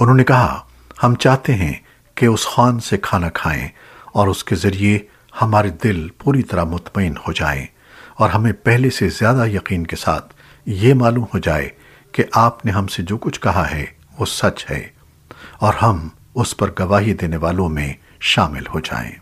انہوں نے کہا، ہم چاہتے ہیں کہ اس خان سے کھانا کھائیں اور اس کے ذریعے ہمارے دل پوری طرح مطمئن ہو جائیں اور ہمیں پہلے سے زیادہ یقین کے ساتھ یہ معلوم ہو جائے کہ آپ نے ہم سے جو کچھ کہا ہے وہ سچ ہے اور ہم اس پر گواہی دینے والوں میں شامل ہو جائیں۔